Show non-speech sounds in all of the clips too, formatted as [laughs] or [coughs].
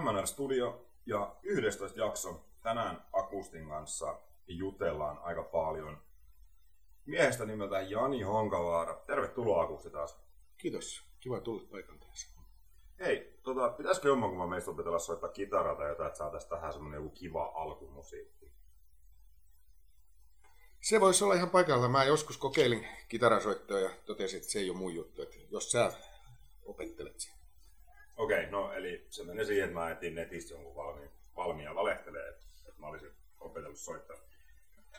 MNR Studio ja 11 jakso. Tänään Akustin kanssa jutellaan aika paljon miehestä nimeltä Jani Honkavaara. Tervetuloa Akusti taas. Kiitos. Kiva tulla paikan taas. Hei, tota, pitäisikö jommankumman meistä opetella soittaa kitaraa tai jotain, että saataisiin tähän semmonen joku kiva alkumusiikki? Se voisi olla ihan paikalla. Mä joskus kokeilin kitarasoittoa ja totesin, että se ei ole mun juttu. Että jos sä opettelet sen. Okei, okay, no eli se menee siihen, että mä etin netistä jonkun valmiin, valmiin valehtelee, että, että mä olisin opetellut soittaa.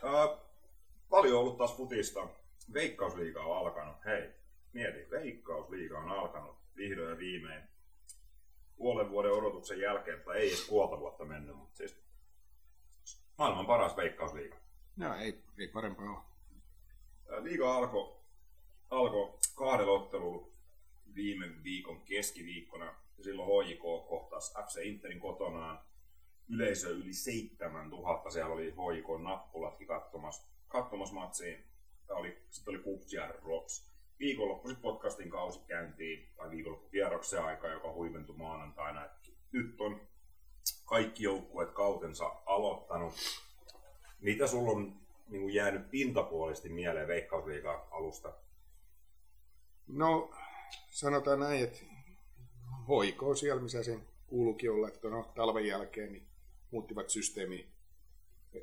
Uh, paljon ollut taas futista. Veikkausliiga on alkanut. Hei, mieti, Veikkausliiga on alkanut vihdoin ja viimein. Puolen vuoden odotuksen jälkeen, tai ei edes puolta vuotta mennyt, mutta siis maailman paras Veikkausliiga. No ei, ei parempaa ole. Liiga alkoi alko kahdella ottelulla viime viikon keskiviikkona. Silloin HJK kohtasi FC Interin kotonaan. Yleisö yli 7000. Siellä oli HJK nappulatkin katsomassa, katsomassa matsiin. Tämä oli, sitten oli Pups ja Rocks. Viikonloppuisin podcastin kausi käyntiin, tai viikonloppukierroksen aika, joka huiventui maanantaina. Nyt on kaikki joukkueet kautensa aloittanut. Mitä sulla on niin kuin jäänyt pintapuolisesti mieleen Veikkausliigan alusta? No, sanotaan näin, että hoikoo siellä, missä sen kuuluukin olla, että no, talven jälkeen niin muuttivat systeemi,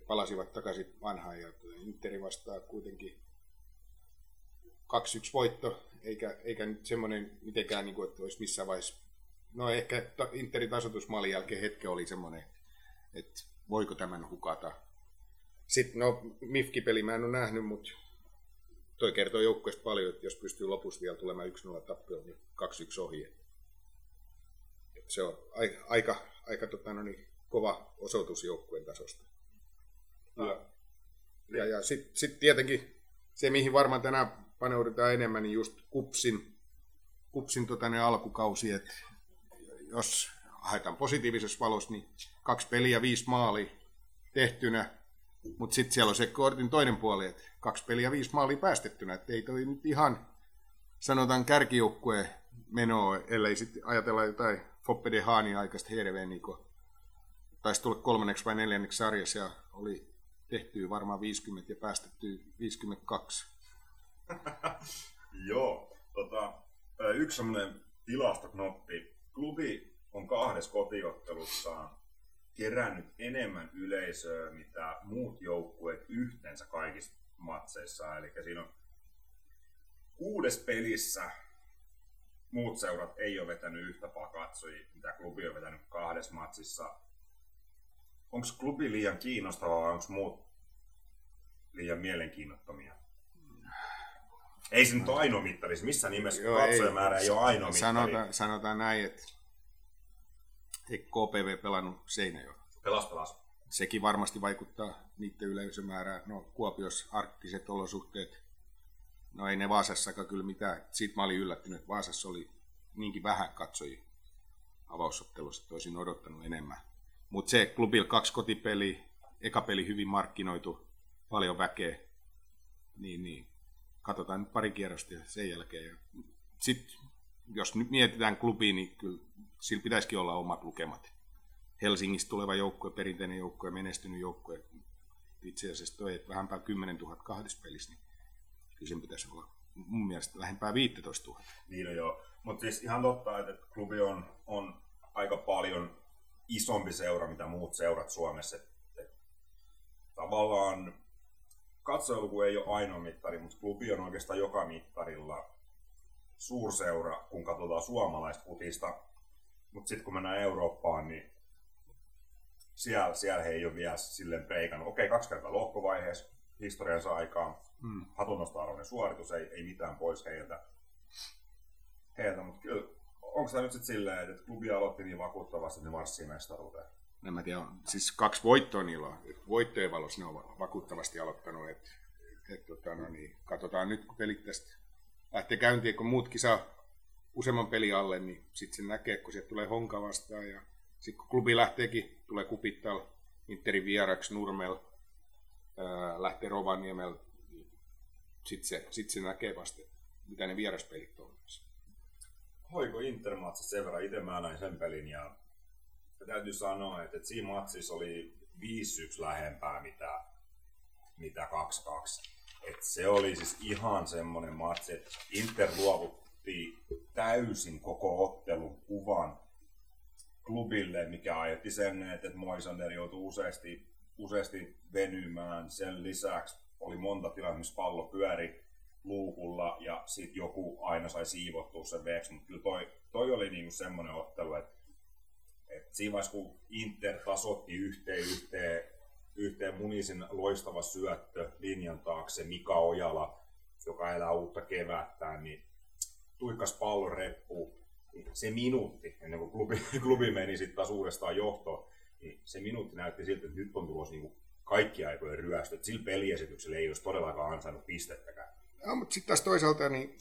palasivat takaisin vanhaan ja Interi vastaa kuitenkin 2-1 voitto, eikä, eikä nyt semmoinen mitenkään, niin kuin, että olisi missään vaiheessa, no ehkä Interin tasoitusmaalin jälkeen hetke oli semmoinen, että voiko tämän hukata. Sitten no, Mifki-peli mä en ole nähnyt, mutta toi kertoo joukkueesta paljon, että jos pystyy lopussa vielä tulemaan 1-0 tappioon, niin 2-1 ohi. Se on aika, aika, tota, no niin, kova osoitus joukkueen tasosta. Ja, ja, ja sitten sit tietenkin se, mihin varmaan tänään paneudutaan enemmän, niin just kupsin, kupsin tota, ne alkukausi, että jos haetaan positiivisessa valossa, niin kaksi peliä, viisi maali tehtynä, mutta sitten siellä on se kortin toinen puoli, että kaksi peliä viisi maalia päästettynä. Että ei toi nyt ihan, sanotaan kärkijoukkue menoa, ellei sitten ajatella jotain Foppe de Haani aikaista herveä, niin taisi tulla kolmanneksi vai neljänneksi sarjassa ja oli tehty varmaan 50 ja päästetty 52. [laughs] Joo, tota, yksi semmoinen tilastoknoppi. Klubi on kahdessa kotiottelussaan kerännyt enemmän yleisöä, mitä muut joukkueet yhteensä kaikissa matseissa. Eli siinä on kuudes pelissä muut seurat ei ole vetänyt yhtä paljon katsojia, mitä klubi on vetänyt kahdessa matsissa. Onko klubi liian kiinnostava vai onko muut liian mielenkiinnottomia? Ei se nyt ole ainoa mittari, missä nimessä katsojamäärä ei, ei ole ainoa mittari. Sanotaan, sanotaan näin, että KPV pelannut Seinäjoella? Pelas, pelas. Sekin varmasti vaikuttaa niiden yleisömäärään. No Kuopios arktiset olosuhteet. No ei ne Vaasassakaan kyllä mitään. Siitä mä olin yllättynyt, että Vaasassa oli niinkin vähän katsojia avausottelussa, että olisin odottanut enemmän. Mutta se klubilla kaksi kotipeli, eka peli hyvin markkinoitu, paljon väkeä, niin, niin katsotaan nyt pari kierrosta sen jälkeen. Sitten jos nyt mietitään klubiin, niin kyllä sillä pitäisikin olla omat lukemat. Helsingistä tuleva joukkue, perinteinen joukkue, menestynyt joukkue, itse asiassa toi, että vähänpää 10 000 kahdessa pelissä, niin kyllä sen pitäisi olla mun mielestä lähempää 15 000. Niin joo, mutta siis ihan totta, että klubi on, on aika paljon isompi seura, mitä muut seurat Suomessa. Et, et, tavallaan katsojaluku ei ole ainoa mittari, mutta klubi on oikeastaan joka mittarilla suurseura, kun katsotaan suomalaista putista. Mutta sitten kun mennään Eurooppaan, niin siellä, siellä he ei ole vielä silleen peikannut. Okei, kaksi kertaa lohkovaiheessa historiansa aikaan. Hmm. Hatunnosta suoritus, ei, ei mitään pois heiltä. heiltä mutta kyllä, onko tämä nyt sitten silleen, että klubi aloitti niin vakuuttavasti, että ne marssii mestaruuteen? En mä tiedä, siis kaksi voittoa niillä on. Voittojen valossa ne on vakuuttavasti aloittanut. Et, et, tota, no niin, katsotaan nyt, kun pelit tästä lähtee käyntiin, kun muutkin saa useamman peli alle, niin sitten se näkee, kun sieltä tulee Honka vastaan ja sitten kun klubi lähteekin, tulee Kupittal, Interin vieraksi Nurmel, ää, lähtee Rovaniemel, niin sitten se, sit se näkee vasta, mitä ne vieraspelit on. Hoiko Intermatsa sen verran, itse mä näin sen pelin ja täytyy sanoa, että, että siinä matsissa oli 5-1 lähempää mitä, mitä 2-2. Et se oli siis ihan semmoinen matsi, että Inter luovutti täysin koko ottelun kuvan klubille, mikä aiheutti sen, että Moisander joutui useasti, useasti venymään. Sen lisäksi oli monta tilaa, missä pallo pyöri luukulla ja sitten joku aina sai siivottua sen veeksi, mutta kyllä toi, toi oli niinku semmoinen ottelu, että, että siinä vaiheessa kun Inter tasotti yhteen, yhteen, yhteen munisin loistava syöttö linjan taakse, Mika Ojala, joka elää uutta kevättä, niin tuikkas pallon reppuun, se minuutti, ennen kuin klubi, klubi meni sitten taas uudestaan johtoon, niin se minuutti näytti siltä, että nyt on tulossa niin kaikki aikojen ryöstö. Sillä peliesityksellä ei olisi todellakaan ansainnut pistettäkään. No, mutta sitten taas toisaalta niin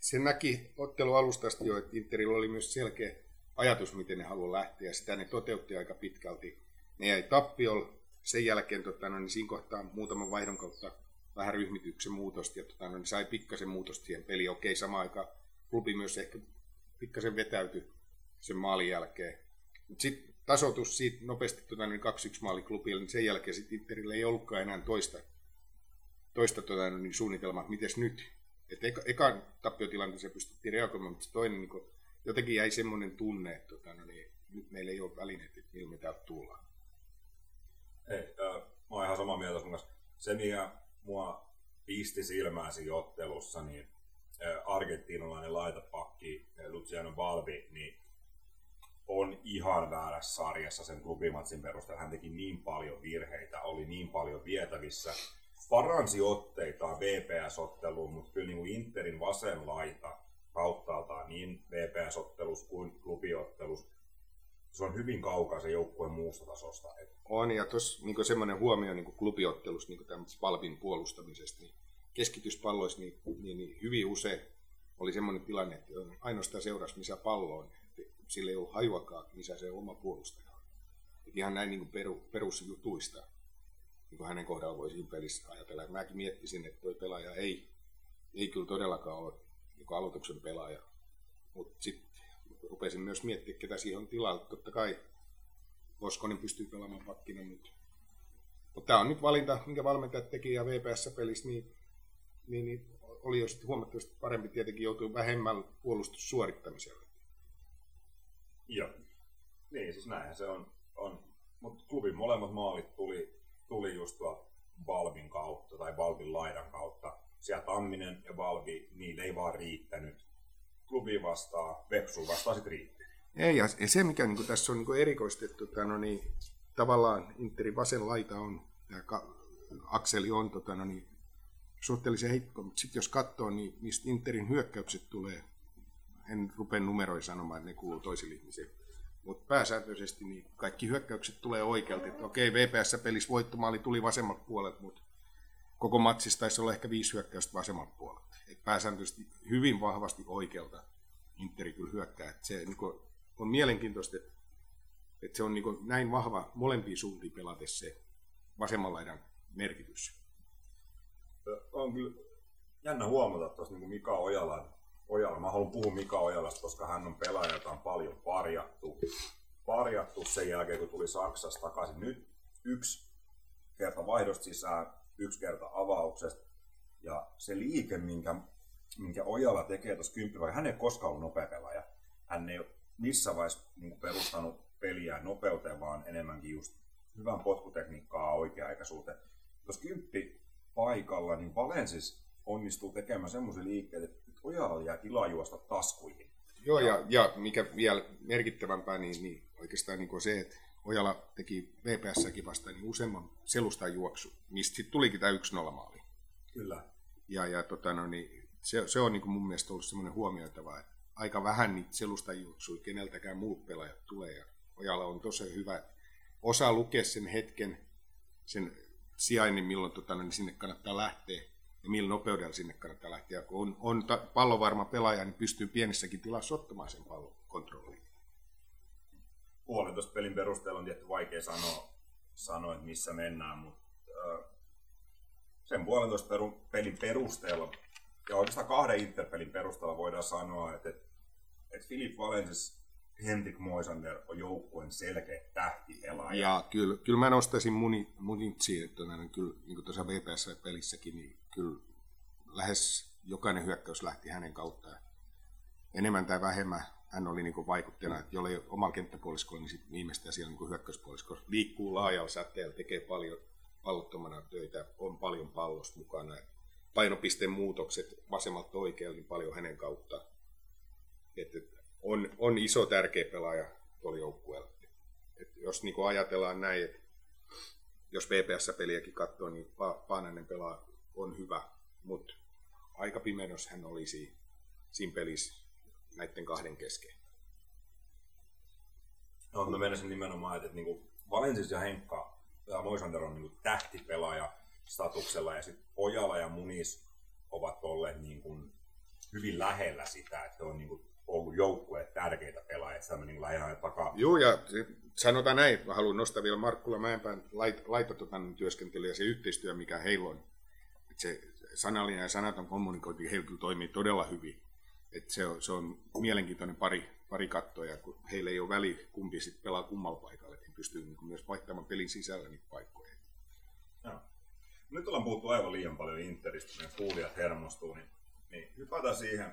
se näki ottelu alustasta jo, että Interillä oli myös selkeä ajatus, miten ne haluaa lähteä. Sitä ne toteutti aika pitkälti. Ne jäi tappiolla. Sen jälkeen tota, no, niin siinä kohtaa muutaman vaihdon kautta vähän ryhmityksen muutosta ja tota, no, niin sai pikkasen muutosta siihen peliin. Okei, samaan aikaan klubi myös ehkä pikkasen vetäytyi sen maalin jälkeen. Mutta sitten tasoitus siitä nopeasti tota, niin 2-1 maali klubille, niin sen jälkeen sitten Interillä ei ollutkaan enää toista, toista tota, niin suunnitelmaa, että miten nyt. Et eka, ekan tappiotilanteeseen pystyttiin reagoimaan, mutta toinen niin jotenkin jäi semmoinen tunne, että tota, no niin, nyt meillä ei ole välineet, että millä me täältä tullaan. Ei, äh, mä oon ihan samaa mieltä sun kanssa. Se, mikä mua pisti silmään siinä ottelussa, niin argentiinalainen laitapakki Luciano Balbi, niin on ihan väärässä sarjassa sen klubimatsin perusteella. Hän teki niin paljon virheitä, oli niin paljon vietävissä. Paransi otteitaan VPS-otteluun, mutta kyllä niin kuin Interin vasen laita kauttaaltaan niin VPS-ottelus kuin klubiottelus, se on hyvin kaukaa se joukkueen muusta tasosta. On, ja tuossa niin semmoinen huomio niin klubiottelusta, niin tämän Balbin puolustamisesta, niin keskityspalloissa niin, niin, niin hyvin usein oli semmoinen tilanne, että ainoastaan seurasi missä pallo on. Sillä ei ollut hajuakaan, missä se oma puolustaja on. Et ihan näin niin peru, perusjutuista niin kuin hänen kohdalla voisi pelissä ajatella. Mäkin miettisin, että tuo pelaaja ei, ei kyllä todellakaan ole niin aloituksen pelaaja. Mutta sitten rupesin myös miettimään, ketä siihen on tilalla. Totta kai Voskonen pystyy pelaamaan pakkina, mutta, mutta tämä on nyt valinta, minkä valmentajat teki ja VPS-pelissä, niin niin, niin oli jo sitten huomattavasti parempi tietenkin joutuu vähemmän puolustussuorittamiselle. Joo. Niin, siis näinhän se on. on. Mutta klubin molemmat maalit tuli, tuli just tuolta Valvin kautta tai Valvin laidan kautta. Siellä Tamminen ja Valvi, niille ei vaan riittänyt. Klubi vastaa, Vepsu vastaa sitten riitti. Ei, ja se mikä niin tässä on niin erikoistettu, että no niin, tavallaan Interin vasen laita on, tämä akseli on tota, no niin, suhteellisen heikko, mutta sitten jos katsoo, niin mistä Interin hyökkäykset tulee, en rupea numeroja sanomaan, että ne kuuluu toisille ihmisille, mutta pääsääntöisesti niin kaikki hyökkäykset tulee oikealta. Että okei, VPS-pelissä voittomaali tuli vasemmalta puolelta, mutta koko matsissa taisi olla ehkä viisi hyökkäystä vasemmalta puolelta. Et pääsääntöisesti hyvin vahvasti oikealta Interi kyllä hyökkää. Et se niin kuin, on mielenkiintoista, että, että se on niin kuin, näin vahva molempia suuntiin pelatessa se vasemman laidan merkitys on kyllä jännä huomata tuossa niin Mika Ojalan, Ojala. Mä haluan puhua Mika Ojalasta, koska hän on pelaaja, jota on paljon parjattu, parjattu sen jälkeen, kun tuli Saksasta takaisin. Nyt yksi kerta vaihdosta sisään, yksi kerta avauksesta. Ja se liike, minkä, minkä Ojala tekee tuossa kymppivaiheen, hän ei koskaan ollut nopea pelaaja. Hän ei ole missään vaiheessa niin perustanut peliä nopeuteen, vaan enemmänkin just hyvän potkutekniikkaa oikea-aikaisuuteen. Tuossa kymppi paikalla, niin Valensis onnistuu tekemään semmoisen liikkeen, että Ojala jää tilaa juosta taskuihin. Joo, ja, ja mikä vielä merkittävämpää, niin, niin oikeastaan niin se, että Ojala teki VPS-säkin vasta niin useamman selustan juoksu, mistä sitten tulikin tämä 1-0 maali. Kyllä. Ja, ja tota, no, niin, se, se on niin mun mielestä ollut semmoinen huomioitava, että aika vähän niitä selustan juoksuja keneltäkään muut pelaajat tulee. Ja Ojala on tosi hyvä, osaa lukea sen hetken, sen sijainnin, milloin tota, niin sinne kannattaa lähteä ja millä nopeudella sinne kannattaa lähteä. Kun on, on ta, pallovarma pelaaja, niin pystyy pienessäkin tilassa ottamaan sen pallon kontrolliin. Puolentoista pelin perusteella on tietty vaikea sanoa, sanoa että missä mennään, mutta äh, sen puolentoista peru, pelin perusteella ja oikeastaan kahden Interpelin perusteella voidaan sanoa, että, että, että Philip Valensis Henrik Moisander on joukkueen selkeä tähtipelaaja. Ja kyllä, kyllä mä nostaisin muni, munitsi, että on kyllä, niin kuin tuossa VPS-pelissäkin, niin kyllä lähes jokainen hyökkäys lähti hänen kauttaan. Enemmän tai vähemmän hän oli niin vaikuttajana, että jolle ei ole omalla kenttäpuoliskolla, niin sitten viimeistään siellä niin hyökkäyspuoliskolla liikkuu laajalla säteellä, tekee paljon pallottomana töitä, on paljon pallosta mukana. Painopisteen muutokset vasemmalta oikealle niin paljon hänen kautta. Että on, on iso tärkeä pelaaja tuolla joukkueella. Et jos niin ajatellaan näin, että jos VPS-peliäkin katsoo, niin pa- Paananen pelaa on hyvä, mutta aika pimenos hän oli siinä, pelissä näiden kahden kesken. No, mä menisin nimenomaan, että, että niin Valensis ja Henkka ja Moisander on niin tähtipelaaja statuksella ja sitten Ojala ja Munis ovat olleet niin kuin hyvin lähellä sitä, että on niin kuin ollut joukkueet tärkeitä pelaajia, että niin lähdetään takaa. Joo, ja sanotaan näin, mä haluan nostaa vielä Markkula Mäenpään laitototannon työskentely ja se yhteistyö, mikä heillä on. Että se sanallinen ja sanaton kommunikointi heillä kyllä toimii todella hyvin. Että se, on, se on mielenkiintoinen pari, pari kattoja, kun heillä ei ole väli, kumpi sitten pelaa kummalla paikalla, että he pystyy niin myös vaihtamaan pelin sisällä niitä paikkoja. Joo. Nyt ollaan puhuttu aivan liian paljon Interistä, meidän kuulijat hermostuu, niin, niin hypätään siihen,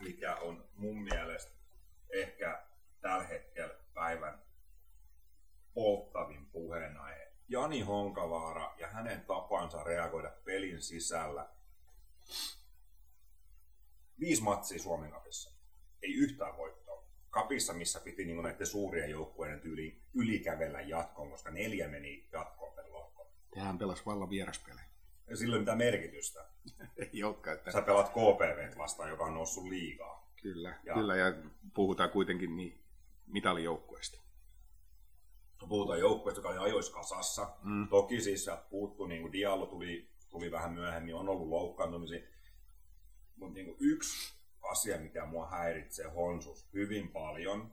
mikä on mun mielestä ehkä tällä hetkellä päivän polttavin puheenaihe. Jani Honkavaara ja hänen tapansa reagoida pelin sisällä. Viisi matsia Suomen kapissa. Ei yhtään voittoa. Kapissa, missä piti niin näiden suurien joukkueiden tyyliin ylikävellä jatkoon, koska neljä meni jatkoon per lohko. Tähän pelasi vallan vieraspelejä. Ei sillä ole mitään merkitystä. [laughs] ei olekaan. Että... Sä pelaat KPV vastaan, joka on noussut liigaa. Kyllä, ja, kyllä, ja puhutaan kuitenkin niin mitalijoukkueesta. Puhutaan joukkueesta, joka oli ajoissa kasassa. Mm. Toki siis puuttu, niin kuin Diallo tuli, tuli vähän myöhemmin, on ollut loukkaantumisia. Mutta niin yksi asia, mikä mua häiritsee Honsus hyvin paljon,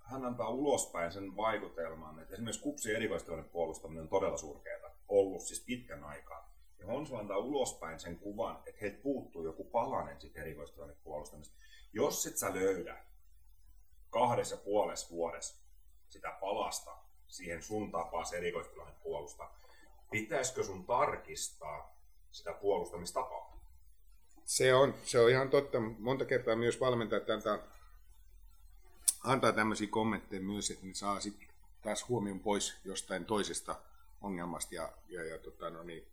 hän antaa ulospäin sen vaikutelman, että esimerkiksi kupsi erikoistilanne puolustaminen on todella surkeata, ollut siis pitkän aikaa. Ja Honsu antaa ulospäin sen kuvan, että heiltä puuttuu joku palanen sitten erikoistilanne puolustamista. Jos et sä löydä kahdessa puolessa vuodessa sitä palasta siihen sun tapaas erikoistilanne puolusta, pitäisikö sun tarkistaa sitä puolustamistapaa? Se on, se on ihan totta. Monta kertaa myös valmentajat antaa, antaa tämmöisiä kommentteja myös, että ne saa sitten taas huomion pois jostain toisesta ongelmasta. Ja, ja, ja tota, no niin.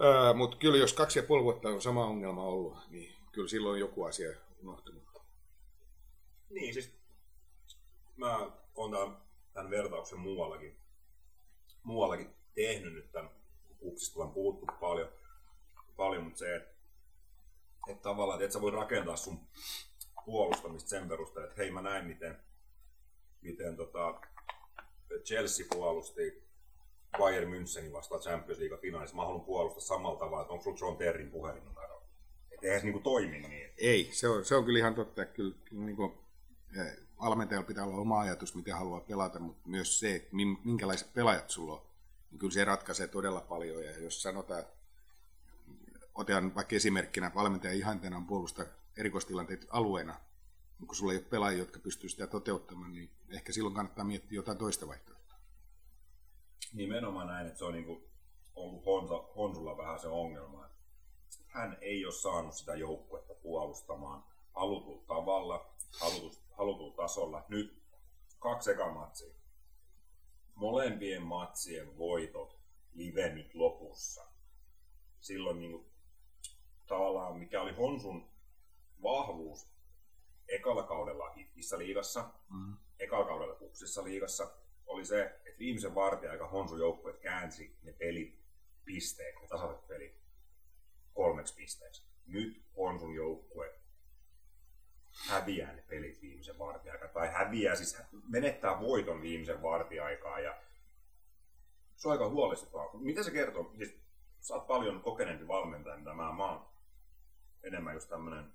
öö, Mutta kyllä jos kaksi ja puoli vuotta on sama ongelma ollut, niin kyllä silloin joku asia unohtunut. Niin, siis mä oon tämän, tämän vertauksen muuallakin, muuallakin tehnyt nyt tämän kupsista on puhuttu paljon, paljon mutta se, että, että tavallaan, että et sä voi rakentaa sun puolustamista sen perusteella, että hei mä näin miten, miten tota Chelsea puolusti Bayern Münchenin vastaan Champions League finaalissa. Mä haluan puolustaa samalla tavalla, että onko sulla John Terrin puhelinnumero. Että eihän se niinku toimi niin. Ei, se on, se on kyllä ihan totta. Kyllä, niin kuin, valmentajalla pitää olla oma ajatus, miten haluaa pelata, mutta myös se, että minkälaiset pelaajat sulla on, niin kyllä se ratkaisee todella paljon. Ja jos sanotaan, otetaan vaikka esimerkkinä, valmentaja ihanteena on puolustaa erikoistilanteet alueena, mutta kun sulla ei ole pelaajia, jotka pystyy sitä toteuttamaan, niin ehkä silloin kannattaa miettiä jotain toista vaihtoehtoa. Nimenomaan näin, että se on niin kuin ollut Honsa, Honsulla vähän se ongelma. Hän ei ole saanut sitä joukkuetta puolustamaan halutulla tavalla, halutulla, halutulla tasolla. Nyt kaksi eka matsia. Molempien matsien voitot live nyt lopussa. Silloin niin kuin, tavallaan mikä oli Honsun vahvuus ekalla kaudella Hittissä liigassa, mm. ekalla kaudella Kupsissa liigassa, oli se, että viimeisen vartiaika Honsu joukkueet käänsi ne pelit pisteet, ne tasaiset pelit kolmeksi pisteeksi. Nyt Honsun joukkue häviää ne pelit viimeisen vartiaikaa, tai häviää, siis menettää voiton viimeisen vartiaikaa, ja se on aika huolestuttavaa. Mitä se kertoo? Siis, sä oot paljon kokeneempi valmentaja, mitä mä, mä oon enemmän just tämmönen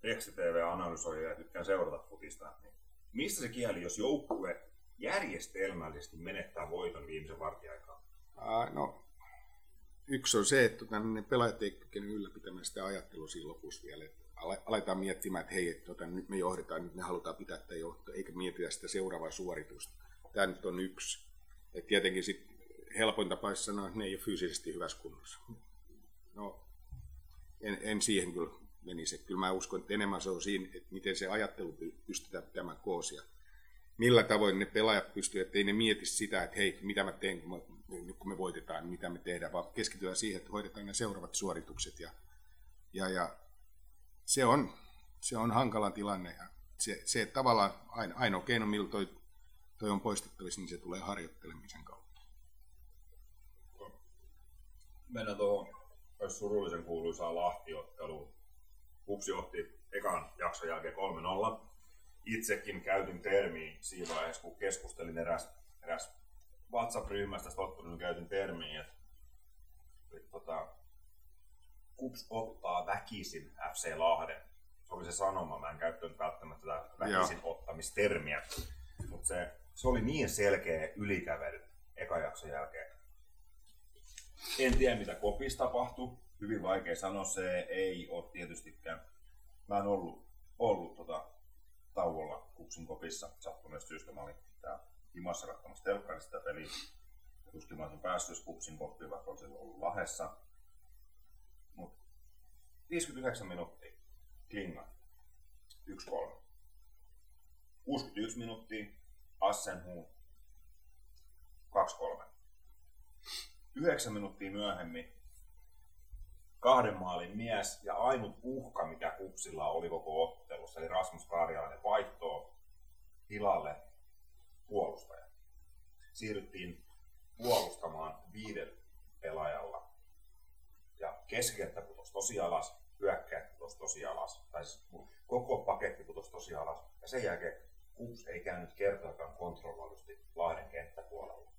teksti-TV-analysoija ja tykkään seurata futista. Niin mistä se kieli, jos joukkue järjestelmällisesti menettää voiton viimeisen vartiaikaa? Uh, no, yksi on se, että ne pelaajat eivät kykene ylläpitämään sitä ajattelua siinä lopussa vielä. Että aletaan miettimään, että hei, että tota, nyt me johdetaan, nyt me halutaan pitää tätä johtoa, eikä mietitä sitä seuraavaa suoritusta. Tämä nyt on yksi. Et tietenkin sit helpoin tapa sanoa, että ne ei ole fyysisesti hyvässä kunnossa. No, en, en siihen kyllä menisi. Kyllä mä uskon, että enemmän se on siinä, että miten se ajattelu pystytään pitämään koosia. Millä tavoin ne pelaajat pystyvät, että ei ne mieti sitä, että hei, mitä mä teen, kun me, kun me voitetaan, mitä me tehdään, vaan keskitytään siihen, että hoidetaan ne seuraavat suoritukset. Ja, ja, ja se, on, se on hankala tilanne. Ja se, se että tavallaan ainoa keino, millä toi, toi on poistettavissa, niin se tulee harjoittelemisen kautta. Mennään tuohon surullisen kuuluisaan Lahtiotteluun. Kupsi otti ekan jakson jälkeen 3-0. Itsekin käytin termiä siinä vaiheessa, kun keskustelin eräs, eräs WhatsApp-ryhmästä tästä käytin termiä, että, että tota, Kups ottaa väkisin FC Lahden. Se oli se sanoma, mä en käyttänyt välttämättä tätä väkisin Joo. ottamistermiä, mutta se, se oli niin selkeä ylikävely eka jakson jälkeen. En tiedä mitä kopissa tapahtui, hyvin vaikea sanoa, se ei ole tietystikään. Mä en ollut, ollut tota, tauolla Kupsin kopissa sattuneesta syystä. Mä olin tää himassa katsomassa telkkarista peliä. Tuskin mä olisin päässyt, jos Kupsin koppi, vaikka olisin ollut Lahessa. Mut 59 minuuttia, klinga, 1-3. 61 minuuttia, Assenhuu, 2-3. 9 minuuttia myöhemmin kahden maalin mies ja ainut uhka, mikä Kupsilla oli koko ottelussa, eli Rasmus Karjalainen vaihtoo tilalle puolustaja. Siirryttiin puolustamaan viiden pelaajalla. Ja keskikenttä putosi tosi alas, putosi tosi alas, tai siis koko paketti putosi tosi alas. Ja sen jälkeen Kups ei käynyt kertaakaan kontrolloidusti Lahden kenttäpuolella.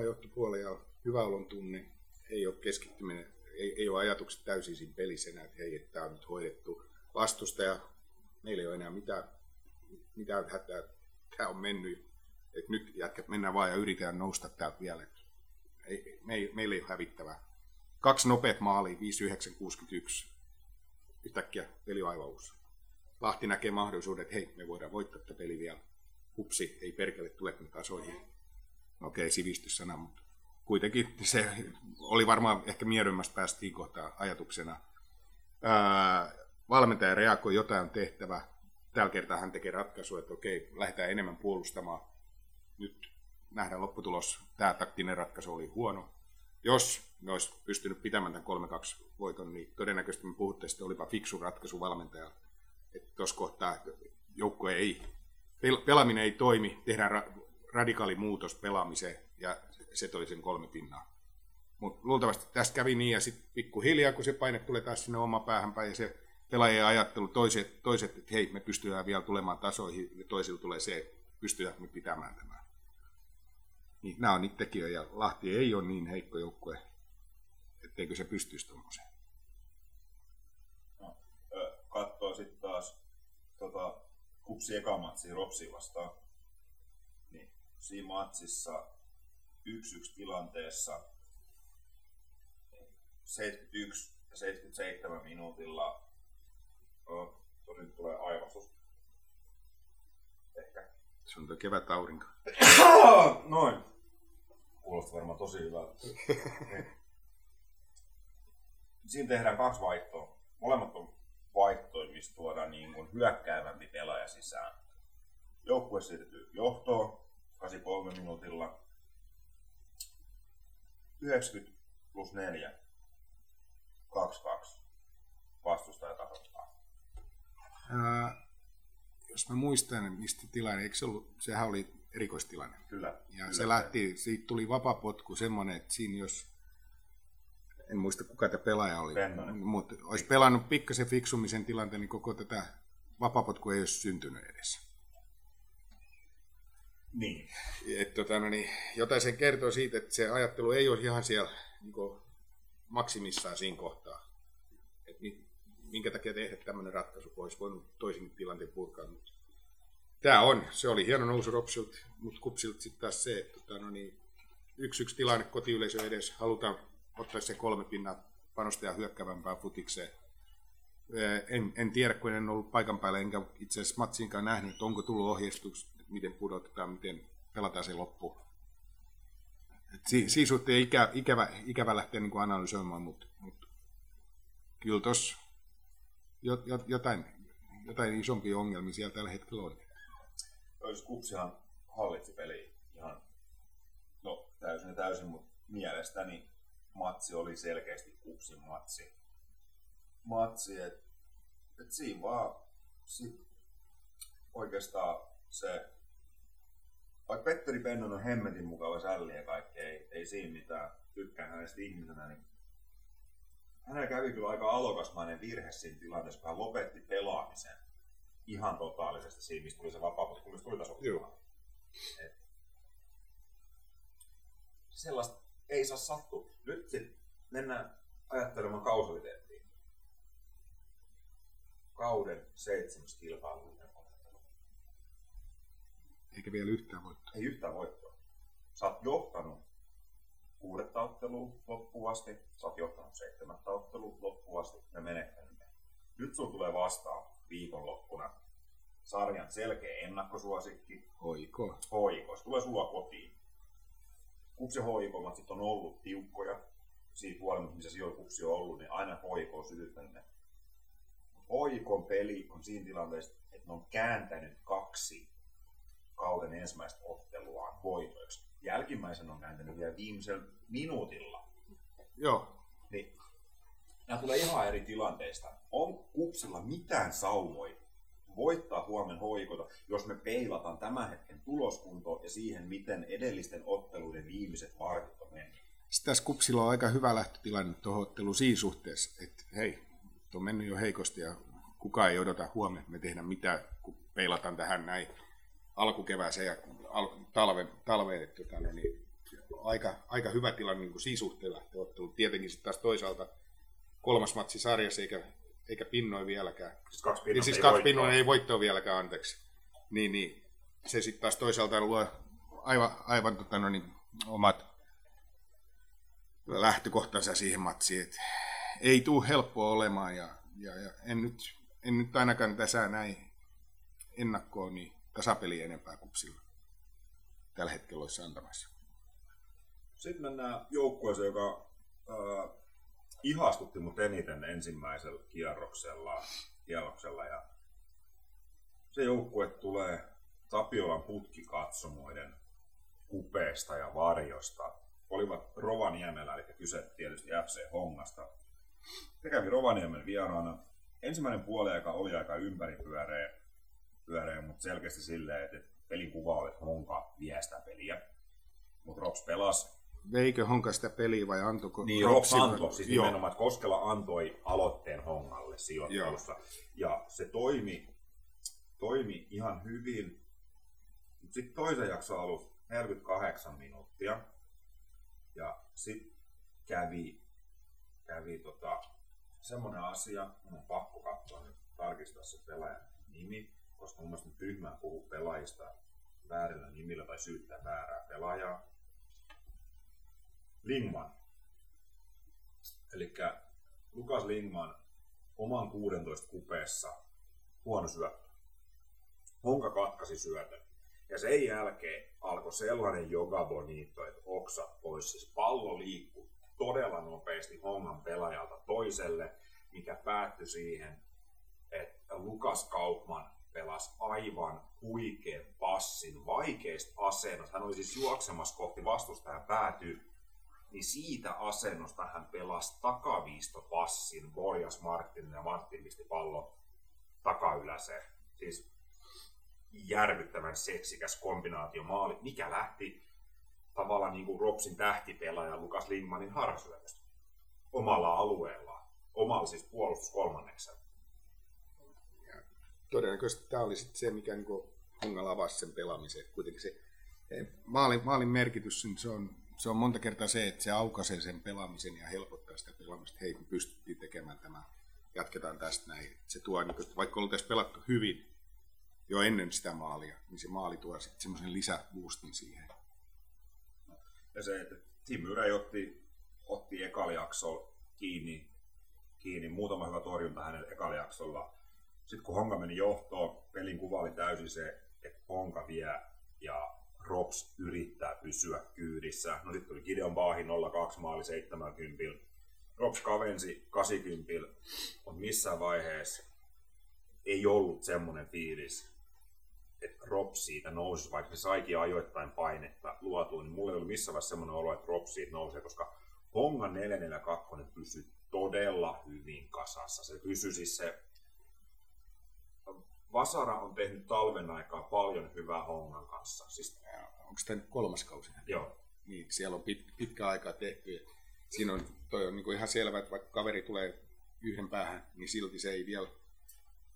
3-0 johto puolella ja hyvä olon tunne, ei ole keskittyminen ei, ei ole ajatukset täysin siinä pelissä enää, että hei, että tämä on nyt hoidettu vastustaja. Meillä ei ole enää mitään, mitään hätää. Tämä on mennyt. että nyt jätkät mennään vaan ja yritetään nousta täältä vielä. ei, me ei, meillä ei ole hävittävää. Kaksi nopeat maalia, 5-9-61. Yhtäkkiä peli on uusi. Lahti näkee mahdollisuuden, että hei, me voidaan voittaa tätä peli vielä. Hupsi, ei perkele tule tasoihin. Okei, okay, sivistyssana, mutta kuitenkin se oli varmaan ehkä miedymmästä päästiin kohtaa ajatuksena. Ää, valmentaja reagoi, jotain on tehtävä. Tällä kertaa hän tekee ratkaisu, että okei, lähdetään enemmän puolustamaan. Nyt nähdään lopputulos. Tämä taktinen ratkaisu oli huono. Jos ne olisi pystynyt pitämään tämän 3-2 voiton, niin todennäköisesti me puhuttaisiin, että olipa fiksu ratkaisu valmentaja. Että tuossa kohtaa joukkue ei, pelaaminen ei toimi, tehdään ra- radikaali muutos pelaamiseen ja se toi sen kolme pinnaa. Mutta luultavasti tästä kävi niin, ja sitten pikkuhiljaa, kun se paine tulee taas sinne oma päähän päin, ja se pelaajien ajattelu, toiset, toiset, että hei, me pystytään vielä tulemaan tasoihin, ja toisilla tulee se, pystytäänkö me pitämään tämän. Niin, nämä on niitä tekijöitä, ja Lahti ei ole niin heikko joukkue, etteikö se pystyisi tuommoiseen. No, katsoo sitten taas tota, kupsi eka matsi Ropsi vastaan. Niin, siinä matsissa 1-1 tilanteessa 71 ja 77 minuutilla oh, nyt tulee aivastus. Se on tuo kevät aurinko. [coughs] Noin. Kuulostaa varmaan tosi hyvältä. Siinä tehdään kaksi vaihtoa. Molemmat on vaihtoja, missä tuodaan niin kuin hyökkäävämpi pelaaja sisään. Joukkue siirtyy johtoon 83 minuutilla 90 plus 4. 2-2. Vastustaja tasoittaa. Ää, jos mä muistan, mistä tilanne, eikö se ollut, sehän oli erikoistilanne. Kyllä. Ja kyllä. se lähti, siitä tuli vapapotku semmoinen, että siinä jos, en muista kuka tämä pelaaja oli, Pennonen. mutta olisi pelannut pikkasen fiksumisen tilanteen, niin koko tätä vapapotku ei olisi syntynyt edes. Niin. Et, tota, no niin, jotain sen kertoo siitä, että se ajattelu ei ole ihan siellä niin maksimissaan siinä kohtaa. Minkä takia tehdä tämmöinen ratkaisu, kun olisi voinut toisin tilanteen purkaa. Mutta tämä on, se oli hieno nousu Ropsilta, mutta Kupsilta sitten taas se, että tota, no niin, yksi yksi tilanne kotiyleisö edes, halutaan ottaa se kolme pinnaa panosta ja hyökkävämpää futikseen. En, en tiedä, kun en ollut paikan päällä, enkä itse asiassa matsinkaan nähnyt, että onko tullut ohjeistus, miten pudotetaan, miten pelataan se loppu. Si, siinä suhteen ikä, ikävä, ikävä lähteä niin analysoimaan, mutta, mutta kyllä tuossa jotain, jotain isompia ongelmia siellä tällä hetkellä on. Jos Kupsihan hallitsi peli ihan, no täysin ja täysin, mutta mielestäni matsi oli selkeästi Kupsin matsi. Matsi, että et siinä vaan sit oikeastaan se, vaikka Petteri Pennon on hemmetin mukava sälli ja kaikki, ei, ei siinä mitään, tykkään hänestä ihmisenä, niin hänellä kävi kyllä aika alokasmainen virhe siinä tilanteessa, kun hän lopetti pelaamisen ihan totaalisesti siinä, mistä tuli se vapaa, kun tuli taas Sellaista ei saa sattua. Nyt sitten mennään ajattelemaan kausaliteettiin. Kauden seitsemäs kilpailu. Eikä vielä yhtään voittoa. Ei yhtään voittoa. Sä oot johtanut kuudetta ottelua loppuun asti, sä oot johtanut seitsemättä ottelua loppuun asti ja menettänyt ne. Nyt sun tulee vastaan viikonloppuna sarjan selkeä ennakkosuosikki. Hoiko. Hoiko. Se tulee sulla kotiin. Kupsi hoikomat on ollut tiukkoja. Siitä huolimatta, missä sijoilla kupsi on ollut, niin aina hoiko on sytyttänyt ne. Hoikon peli on siinä tilanteessa, että ne on kääntänyt kaksi kauden ensimmäistä otteluaan voitoiksi jälkimmäisen on kääntänyt vielä viimeisellä minuutilla. Joo. Niin, nämä tulee ihan eri tilanteista. On kupsilla mitään sauvoja voittaa huomen hoikota, jos me peilataan tämän hetken tuloskunto ja siihen, miten edellisten otteluiden viimeiset vartit on mennyt. Sitten tässä kupsilla on aika hyvä lähtötilanne tuohon otteluun siinä suhteessa, että hei, on mennyt jo heikosti ja kukaan ei odota huomenna, me tehdään mitään, kun peilataan tähän näin alkukevääseen ja al, talve, talveen, että tota, no niin, aika, aika hyvä tilanne niin siinä suhteen lähteä otteluun. Tietenkin sitten taas toisaalta kolmas matsi sarjassa eikä, eikä pinnoi vieläkään. Siis kaksi pinnoi, siis kaksi pinnoi ei voittoa vieläkään, anteeksi. Niin, niin se sitten taas toisaalta luo aivan, aivan tota, no niin, omat lähtökohtansa siihen matsiin. Et ei tule helppoa olemaan ja, ja, ja en, nyt, en nyt ainakaan tässä näin ennakkoon niin tasapeli enempää kupsilla tällä hetkellä olisi antamassa. Sitten mennään joukkueeseen, joka äh, ihastutti mut eniten ensimmäisellä kierroksella, kierroksella ja se joukkue tulee Tapiolan putkikatsomoiden kupeesta ja varjosta. Olivat Rovaniemellä, eli kyse tietysti FC Hongasta. Se kävi Rovaniemen vieraana. Ensimmäinen puoli aika oli aika ympäripyöreä, pyöreä, mutta selkeästi silleen, että pelin kuva oli, että Honka vie sitä peliä. Mutta Rops pelasi. Veikö Honka sitä peliä vai antoiko? Niin, Rops antoi. Siis Joo. nimenomaan, että Koskela antoi aloitteen Hongalle sijoittelussa. Ja se toimi, toimi ihan hyvin. Sitten toisen jakson alussa 48 minuuttia. Ja sitten kävi, kävi tota, semmoinen asia, mun on pakko katsoa nyt, tarkistaa se pelaajan nimi koska mun mielestä tyhmää puhua pelaajista väärillä nimillä tai syyttää väärää pelaajaa. Lingman. Eli Lukas Lingman oman 16 kupeessa huono syöttö. Honka katkasi syötön. Ja sen jälkeen alkoi sellainen joga bonito, että oksa pois. Siis pallo liikkui todella nopeasti Hongan pelaajalta toiselle, mikä päättyi siihen, että Lukas Kaupman pelasi aivan huikean passin vaikeista asennosta. Hän oli siis juoksemassa kohti vastustajan päätyy, niin siitä asennosta hän pelasi takaviistopassin Borjas Martin ja Martin pisti pallo takayläseen. Siis järkyttävän seksikäs kombinaatio maali, mikä lähti? Tavallaan niin kuin Ropsin tähtipelaaja Lukas Lindmanin harrasyötöstä omalla alueellaan, omalla siis puolustus kolmanneksella todennäköisesti tämä oli sitten se, mikä niin Hongalla avasi sen pelaamisen. Kuitenkin se eh, maalin, maalin merkitys, niin se on, se on monta kertaa se, että se aukaisee sen pelaamisen ja helpottaa sitä pelaamista. Hei, me pystyttiin tekemään tämä, jatketaan tästä näin. Se tuo, niin kuin, vaikka oltaisiin pelattu hyvin jo ennen sitä maalia, niin se maali tuo sitten semmoisen lisäboostin siihen. Ja se, että Tim Yrei otti, otti ekalla kiinni kiinni, muutama hyvä torjunta hänellä ekalla jaksolla. Sitten kun Honka meni johtoon, pelin kuva oli täysin se, että Honka vie ja Rops yrittää pysyä kyydissä. No sitten tuli Gideon Baahin 0-2 maali 70. Rops kavensi 80, mutta missään vaiheessa ei ollut semmoinen fiilis, että Rops siitä nousi, vaikka se saikin ajoittain painetta luotua, niin mulla ei ollut missään vaiheessa semmoinen olo, että Rops siitä nousee, koska Honga 442 pysyi todella hyvin kasassa. Se pysyi siis se Vasara on tehnyt talven aikaa paljon hyvää Hongan kanssa. Siis... Onko tämä kolmas kausi? Joo. Niin, siellä on pit, pitkä aikaa tehty. Siinä on, toi on niin ihan selvää, että vaikka kaveri tulee yhden päähän, niin silti se ei vielä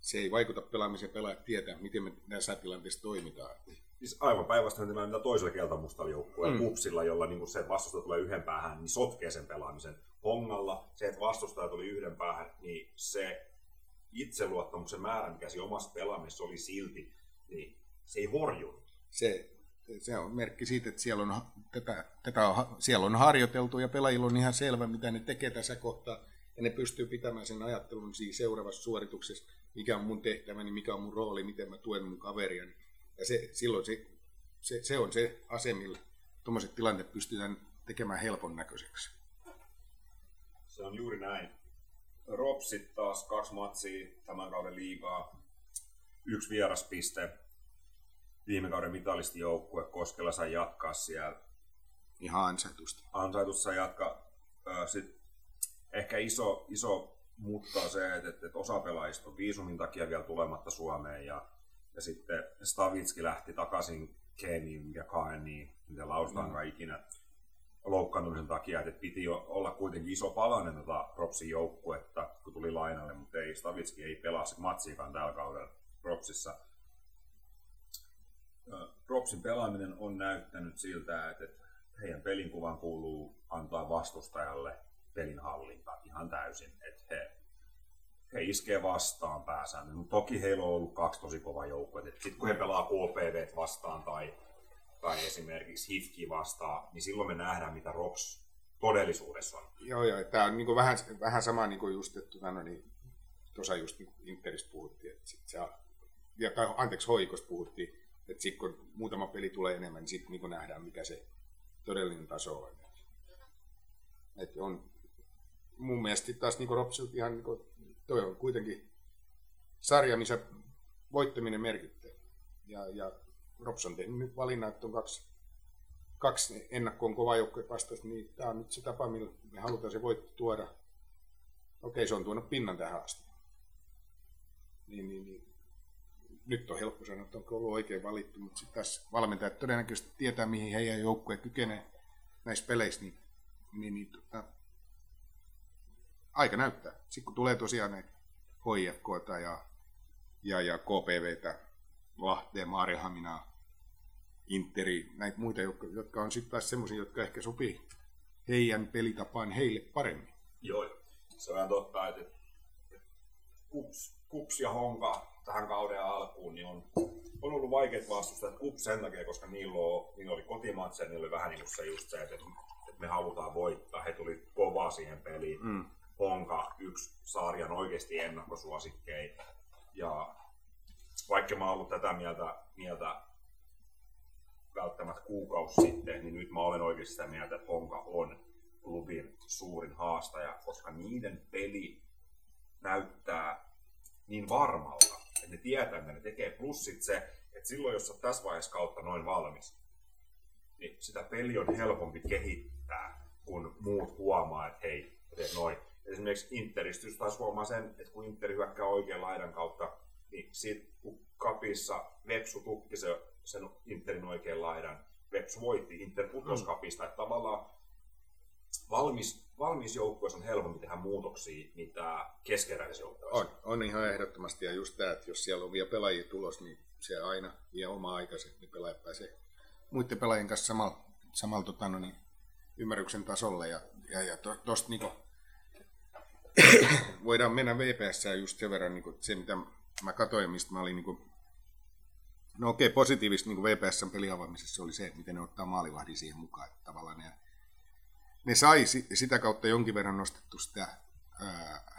se ei vaikuta pelaamiseen, pelaajat tietää, miten me näissä tilanteissa toimitaan. Siis aivan päinvastoin tilanne, mitä toisella keltamustalla joukkueella, mm. kupsilla, jolla niin se, että vastustaja tulee yhden päähän, niin sotkee sen pelaamisen. Hongalla se, että vastustaja tuli yhden päähän, niin se itseluottamuksen määrä, mikä siinä omassa pelaamisessa oli silti, niin se ei horjunut. Se, se on merkki siitä, että siellä on, tätä, tätä on, siellä on harjoiteltu ja pelaajilla on ihan selvä, mitä ne tekee tässä kohtaa. Ja ne pystyy pitämään sen ajattelun siinä seuraavassa suorituksessa, mikä on mun tehtäväni, mikä on mun rooli, miten mä tuen mun kaveria. Ja se, silloin se, se, se on se ase, millä tuommoiset tilanteet pystytään tekemään helpon näköiseksi. Se on juuri näin. Ropsit taas kaksi matsia tämän kauden liigaa. Yksi vieraspiste. Viime kauden mitalistijoukkue Koskela sai jatkaa siellä. Ihan ansaitusti. Sai jatkaa. Sitten ehkä iso, iso mutta on se, että, että osa pelaajista on viisumin takia vielä tulematta Suomeen ja, ja sitten Stavitski lähti takaisin Keniin ja Kaeniin, mitä lausutaankaan mm. ikinä loukkaantumisen takia, että piti olla kuitenkin iso palanen tota Propsin joukkuetta, kun tuli lainalle, mutta ei, Stavitski ei pelaa matsiikaan tällä kaudella Propsissa. Propsin pelaaminen on näyttänyt siltä, että heidän pelinkuvan kuuluu antaa vastustajalle pelin hallinta ihan täysin. Että he, he iskee vastaan pääsään. No, toki heillä on ollut kaksi tosi kovaa joukkoa. Sitten kun he pelaa KPV vastaan tai tai esimerkiksi HIFKI vastaa, niin silloin me nähdään, mitä ROPS todellisuudessa on. Joo, joo. Tämä on niin vähän, vähän sama niin kuin just, että no, niin, tuossa just niin Interistä puhuttiin, että sit se, ja, tai anteeksi, Hoikosta puhuttiin, että sitten kun muutama peli tulee enemmän, niin sitten niin nähdään, mikä se todellinen taso on. Että on mun mielestä taas niin Ropsilta ihan, niin kuin, toi on kuitenkin sarja, missä voittaminen merkittää. Ja, ja Rops on tehnyt nyt valinnan, että on kaksi, kaksi ennakkoon kova joukkue vastasta, niin tämä on nyt se tapa, millä me halutaan se voitto tuoda. Okei, se on tuonut pinnan tähän asti. Niin, niin, niin. Nyt on helppo sanoa, että onko ollut oikein valittu, mutta sitten tässä valmentajat todennäköisesti tietää, mihin heidän joukkue kykenee näissä peleissä, niin, niin, niin tota, aika näyttää. Sitten kun tulee tosiaan ne HIFK ja, ja, ja KPVtä Lahteen, Maarihaminaa, Interi, näitä muita, jotka, jotka on sitten taas semmoisia, jotka ehkä sopii heidän pelitapaan heille paremmin. Joo, se on ihan totta, että kups, kups ja honka tähän kauden alkuun niin on, on ollut vaikeat vastustaa. Kups sen takia, koska niillä, on, niillä oli kotimatse, niillä oli vähän niin kuin se just se, että, että me halutaan voittaa. He tuli kovaa siihen peliin. Mm. Honka, yksi sarjan oikeasti ennakkosuosikkeja. Ja vaikka mä oon ollut tätä mieltä, mieltä välttämättä kuukausi sitten, niin nyt mä olen oikeasti sitä mieltä, että Honka on klubin suurin haastaja, koska niiden peli näyttää niin varmalta, että ne tietää, mitä ne tekee. Plus sit se, että silloin, jos olet tässä vaiheessa kautta noin valmis, niin sitä peli on helpompi kehittää, kun muut huomaa, että hei, teet noin. Esimerkiksi Interistys taas huomaa sen, että kun Inter hyökkää oikean laidan kautta, niin sit kun kapissa Vepsu tukki se, sen Interin oikean laidan, Vepsu voitti Inter putoskapista, mm. että tavallaan valmis, valmis joukkueessa on helpompi tehdä muutoksia, mitä keskeräisessä. On, on ihan ehdottomasti, ja just tämä, että jos siellä on vielä pelaajia tulos, niin se aina vie oma aikansa, niin pelaajat pääsee muiden pelaajien kanssa samalla, samalla tota, no niin, ymmärryksen tasolle, ja, ja, ja to, niinku, [coughs] voidaan mennä VPS just sen verran, niin kuin, se mitä mä katsoin, mistä mä olin niin kuin, no okei, okay, positiivista niin VPSn peliavaamisessa oli se, että miten ne ottaa maalivahdin siihen mukaan. Että tavallaan ne, ne sai sitä kautta jonkin verran nostettu sitä ää,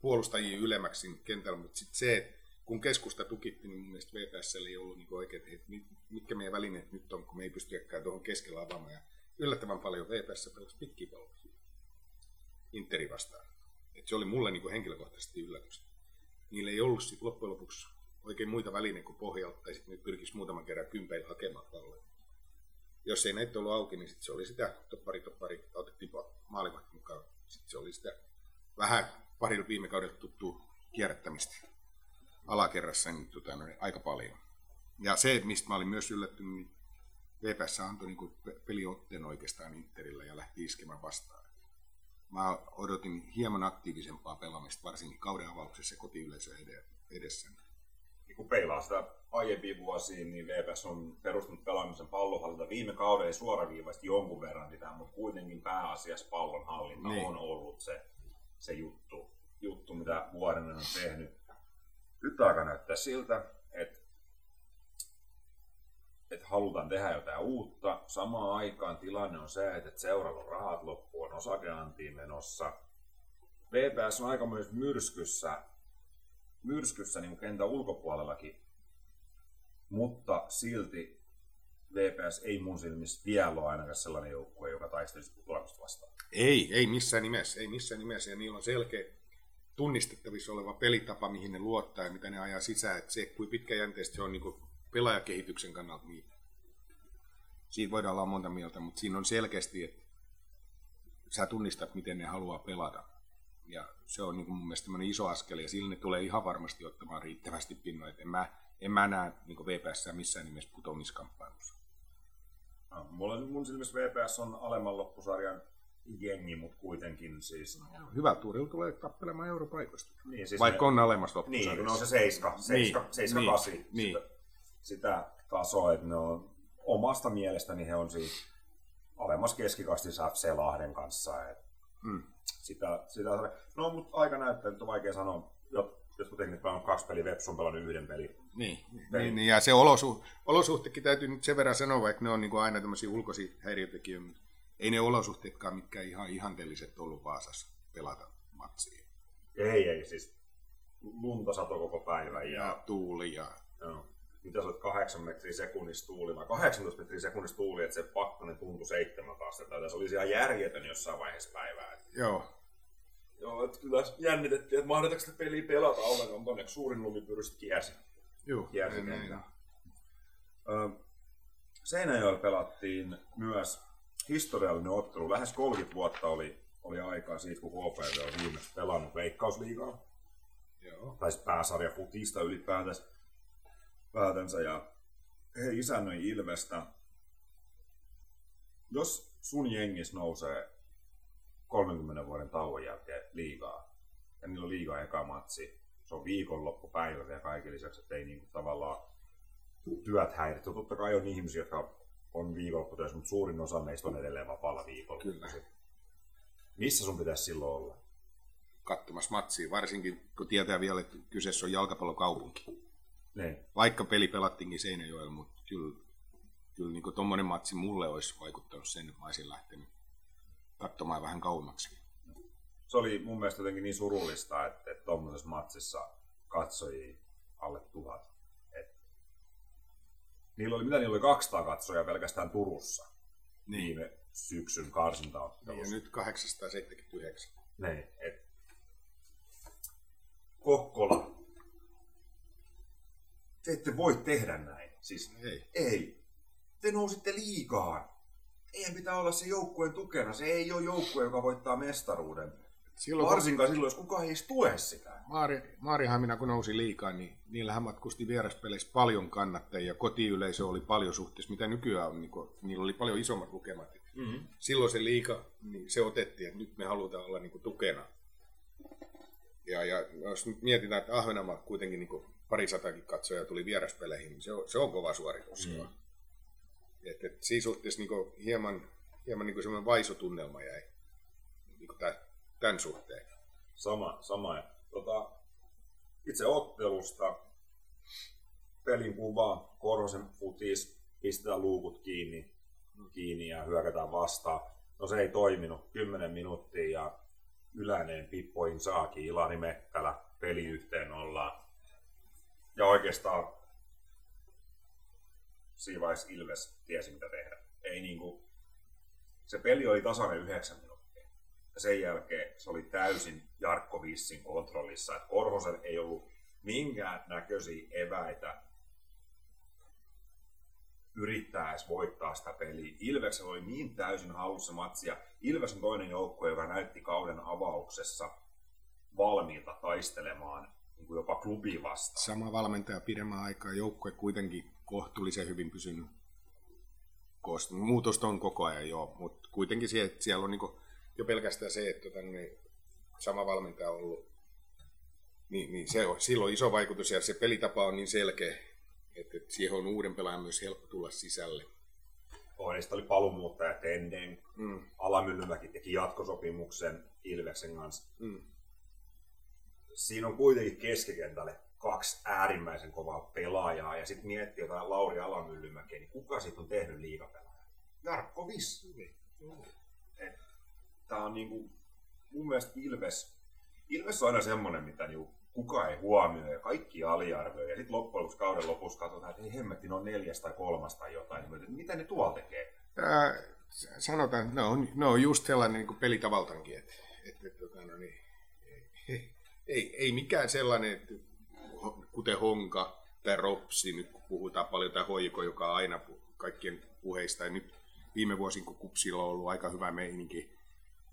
puolustajia ylemmäksi kentällä, mutta sitten se, että kun keskusta tukitti, niin mun mielestä VPS ei ollut niin oikein, että mitkä meidän välineet nyt on, kun me ei pystykään tuohon keskellä avaamaan. Ja yllättävän paljon VPS pelasi pitkiä palveluja Interi vastaan. Et se oli mulle niin henkilökohtaisesti yllätys. Niillä ei ollut sit loppujen lopuksi oikein muita välineitä kuin pohjalta, tai sitten ne pyrkisi muutaman kerran kympeillä hakemaan palloja. Jos ei näitä ollut auki, niin sit se oli sitä toppari, toppari, otettiin maalivahti mukaan. Sitten se oli sitä vähän parilla viime kaudella tuttu kierrättämistä alakerrassa niin, tota, no, aika paljon. Ja se, mistä mä olin myös yllättynyt, niin VPS antoi niin peliotteen oikeastaan Interillä ja lähti iskemään vastaan. Mä odotin hieman aktiivisempaa pelaamista, varsinkin kauden avauksessa kotiyleisö edessä. Kun peilaa sitä aiempia vuosia, niin VPS on perustunut pelaamisen pallonhallinta. Viime kauden ei suoraviivaisesti jonkun verran sitä, mutta kuitenkin pääasiassa pallonhallinta niin. on ollut se, se juttu, juttu, mitä vuoden on tehnyt. Nyt aika näyttää siltä, että että halutaan tehdä jotain uutta. Samaan aikaan tilanne on se, että seuraava rahat loppu, on osakeantiin menossa. VPS on aika myös myrskyssä, myrskyssä niin kentän ulkopuolellakin, mutta silti VPS ei mun silmissä vielä ole ainakaan sellainen joukkue, joka taistelisi putoamista vastaan. Ei, ei missään nimessä, ei missään nimessä, ja niillä on selkeä tunnistettavissa oleva pelitapa, mihin ne luottaa ja mitä ne ajaa sisään, että se, kuin pitkäjänteistä se on niin pelaajakehityksen kannalta, niin siitä voidaan olla monta mieltä, mutta siinä on selkeästi, että sä tunnistat, miten ne haluaa pelata. Ja se on niin kuin mun mielestä iso askel, ja sillä ne tulee ihan varmasti ottamaan riittävästi pinnoja. En mä, en mä näe niin VPS missään nimessä putoamiskamppailussa. No, mulla mun silmissä VPS on alemman loppusarjan jengi, mutta kuitenkin siis... Hyvä tuurilla tulee tappelemaan europaikoista. Niin, siis Vaikka ne, on alemmassa loppusarjassa. Niin, no se 7, 7, niin, 7 niin, 8. Niin. Sitä, sitä tasoa, että ne on omasta mielestäni he on siis alemmassa keskikastissa FC Lahden kanssa. Et mm. Sitä, sitä, no, mutta aika näyttää, että on vaikea sanoa. Jotkut teknit pelannut kaksi peliä, Veps on pelannut yhden pelin. Niin, niin, niin, ja se olosu, olosuhteetkin täytyy nyt sen verran sanoa, vaikka ne on niin kuin aina tämmöisiä ulkoisia häiriötekijöitä, mutta ei ne olosuhteetkaan mitkään ihan ihanteelliset ollut Vaasassa pelata matsia. Ei, ei, siis lunta sato koko päivän. Ja, ja tuuli ja... Joo mitä se 8 metriä sekunnissa tuuli, vai 18 metriä sekunnissa tuuli, että se pakkanen tuntui 7 astetta. Se oli ihan järjetön jossain vaiheessa päivää. Joo. Joo, että kyllä jännitettiin, että mahdetaanko sitä peliä pelata ollenkaan, mutta onneksi suurin lumipyrystä kiersi. Joo, kiersi en, en. Seinäjoella pelattiin myös historiallinen ottelu. Lähes 30 vuotta oli, oli aikaa siitä, kun HPV on viimeksi pelannut Veikkausliigaa. Joo. Tai pääsarja futista ylipäätänsä päätänsä ja he isännöi Ilvestä. Jos sun jengis nousee 30 vuoden tauon jälkeen liigaa, ja niillä on liigaa eka matsi, se on viikonloppupäivä ja kaiken lisäksi, että ei niinku tavallaan työt häiritse. Totta kai on ihmisiä, jotka on viikonlopputöissä, mutta suurin osa meistä on edelleen vapaalla viikolla. Kyllä. Missä sun pitäisi silloin olla? Katsomassa matsia, varsinkin kun tietää vielä, että kyseessä on jalkapallokaupunki. Niin. Vaikka peli pelattiinkin Seinäjoella, mutta kyllä, kyllä niin tuommoinen matsi mulle olisi vaikuttanut sen, että mä olisin lähtenyt katsomaan vähän kauemmaksi. Se oli mun mielestä jotenkin niin surullista, että, tuommoisessa matsissa katsojia alle tuhat. Et, niillä oli, mitä niillä oli 200 katsojaa pelkästään Turussa niin. viime syksyn karsintaottelussa. Niin, ja nyt 879. Niin, et, Kokkola te ette voi tehdä näin. Siis ei. ei. Te nousitte liikaan. Eihän pitää olla se joukkueen tukena. Se ei ole joukkue, joka voittaa mestaruuden. Silloin, Varsinkaan kun... silloin, jos kukaan ei edes tue sitä. Maari, Maarihamina kun nousi liikaa, niin niillähän matkusti vieraspeleissä paljon kannattajia. Kotiyleisö oli paljon suhteessa, mitä nykyään on. Niin kun, niillä oli paljon isommat lukemat. Mm-hmm. Silloin se liika, niin se otettiin, että nyt me halutaan olla niin tukena. Ja, ja jos nyt mietitään, että Ahvenanmaa kuitenkin niin parisatakin katsoja tuli vieraspeleihin, niin se on, se on kova suoritus. Mm. Et, et siinä suhteessa niin hieman, hieman niin semmoinen vaisotunnelma jäi niin tämän suhteen. Sama, sama. Tota, itse ottelusta pelin kuva, Korhosen futis, pistetään luukut kiinni, kiinni ja hyökätään vastaan. No se ei toiminut 10 minuuttia ja Yläneen, Pippo Insaaki, Ilari Mekkälä, peli yhteen ollaan. Ja oikeastaan Siivais Ilves tiesi mitä tehdä. Ei niinku, se peli oli tasainen yhdeksän minuuttia. Ja sen jälkeen se oli täysin Jarkko Vissin kontrollissa. Että Korhosen ei ollut minkään näköisiä eväitä yrittää edes voittaa sitä peliä. Ilves oli niin täysin hallussa matsia. Ilves on toinen joukko, joka näytti kauden avauksessa valmiilta taistelemaan niin kuin jopa klubi vastaan. Sama valmentaja pidemmän aikaa, joukkue kuitenkin kohtuullisen hyvin pysynyt koosta. Muutosta on koko ajan joo, mutta kuitenkin siellä, siellä on niin jo pelkästään se, että tota, sama valmentaja on ollut, niin, niin se on, sillä on iso vaikutus ja se pelitapa on niin selkeä, että, että siihen on uuden pelaajan myös helppo tulla sisälle. Niistä oli palumuuttaja Tenden. Mm. Alamyllymäki teki jatkosopimuksen Ilveksen kanssa. Mm. Siinä on kuitenkin keskikentälle kaksi äärimmäisen kovaa pelaajaa. Ja sitten miettii jotain Lauri Alamyllymäkeä, niin kuka siitä on tehnyt liigapelaaja? Jarkko Viss. Tämä on niinku, mun mielestä Ilves, Ilves on aina semmoinen, mitä niinku kuka ei huomioi ja kaikki aliarvioi. Ja sitten loppujen lopuksi kauden lopussa katsotaan, että ei hemmetti, on neljäs tai kolmas tai jotain. Niin mitä ne tuolla tekee? Ää, sanotaan, ne on, ne on just sellainen niin pelitavaltankin, että, että, että tota, no niin, ei, ei, mikään sellainen, että, kuten Honka tai Ropsi, nyt kun puhutaan paljon, tai Hoiko, joka on aina kaikkien puheista, ja nyt viime vuosin, kun Kupsilla on ollut aika hyvä meininki,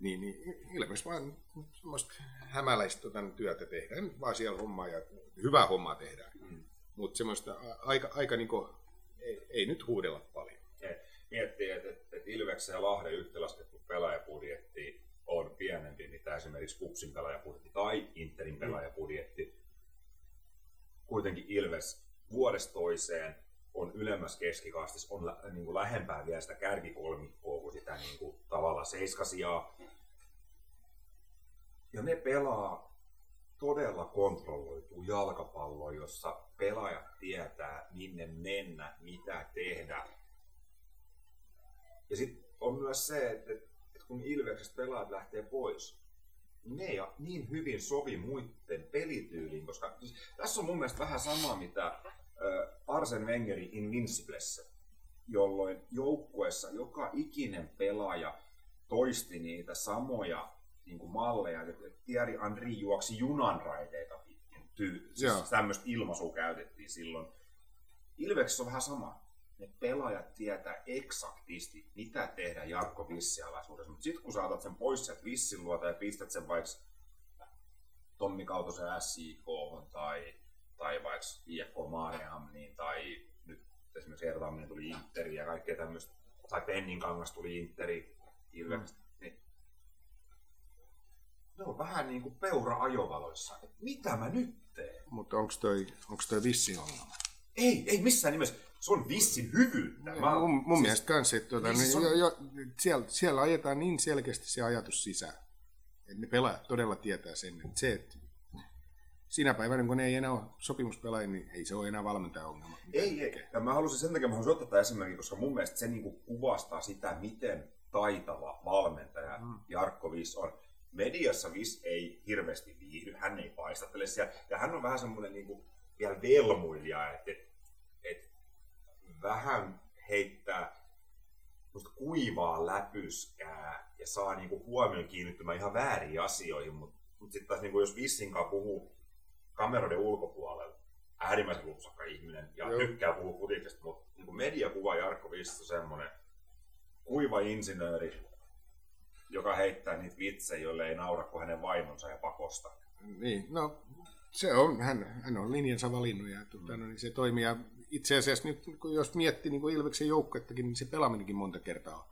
niin, niin Ilves vaan semmoista hämäläistä tota, työtä tehdään, vaan siellä hommaa ja hyvää hommaa tehdään. Mm. Mutta semmoista aika, aika niinku, ei, ei, nyt huudella paljon. Miettii, että, että, Ilveksen ja Lahden yhteenlaskettu pelaajapudjetti on pienempi, mitä esimerkiksi Kupsin pelaajapudjetti tai Interin mm. pelaajapudjetti. Kuitenkin Ilves vuodesta toiseen on ylemmäs keskikastis, on lä, niin kuin lähempää vielä sitä kärkikolmikkoa kuin sitä niin kuin, tavallaan seiskasijaa. Ja ne pelaa todella kontrolloitu jalkapalloa, jossa pelaajat tietää, minne mennä, mitä tehdä. Ja sitten on myös se, että, että kun Ilveksestä pelaajat lähtee pois, ne ei niin hyvin sovi muiden pelityyliin, koska siis, tässä on mun mielestä vähän sama, mitä Arsen Wengerin Invinciblessä, jolloin joukkueessa joka ikinen pelaaja toisti niitä samoja niin kuin malleja. Thierry Henry juoksi junan raiteita pitkin. Ty- siis tämmöistä ilmaisua käytettiin silloin. Ilveksessä on vähän sama. Ne pelaajat tietää eksaktisti, mitä tehdä Jarkko Vissialaisuudessa. Mutta sitten kun saatat sen pois sieltä Vissin luota ja pistät sen vaikka Tommi Kautosen SIK tai tai vaikka IFK Maarihamniin, tai nyt esimerkiksi Ertaaminen tuli Interi ja kaikkea tämmöistä, tai Pennin kangas tuli Interi, Ilves, mm. niin ne on vähän niin kuin peura ajovaloissa. Et mitä mä nyt teen? Mutta onko toi, onks toi vissi ongelma? Ei, ei missään nimessä. Se on vissin hyvyyttä. Mä, mun, mun siis, mielestä kans, että tuota, niin, on... jo, jo, siellä, siellä ajetaan niin selkeästi se ajatus sisään. Että ne pelaajat todella tietää sen, että se, että sinä päivänä, kun ne ei enää ole sopimuspelaajia, niin ei se ole enää valmentajan ongelma. Ei, ei. Ja mä halusin sen takia, mä halusin ottaa tämän esimerkin, koska mun mielestä se niinku kuvastaa sitä, miten taitava valmentaja mm. Jarkko Viss on. Mediassa Viss ei hirveästi viihdy, hän ei paistattele siellä. Ja hän on vähän semmoinen niinku vielä velmuilija, että et, et vähän heittää kuivaa läpyskää ja saa niinku huomioon kiinnittymään ihan väärin asioihin, mutta mut sitten taas niinku, jos Vissinkaan puhuu kameroiden ulkopuolella äärimmäisen lupsakka ihminen ja Joo. tykkää puhua futiksesta, mutta niin mediakuva Jarkko Viss on semmoinen kuiva insinööri, joka heittää niitä vitsejä, joille ei naura kuin hänen vaimonsa ja pakosta. Niin, no se on, hän, hän on linjansa valinnut ja tuota, no, niin se toimii. Ja itse asiassa nyt, jos miettii niin kuin Ilveksen joukkuettakin, niin se pelaaminenkin monta kertaa on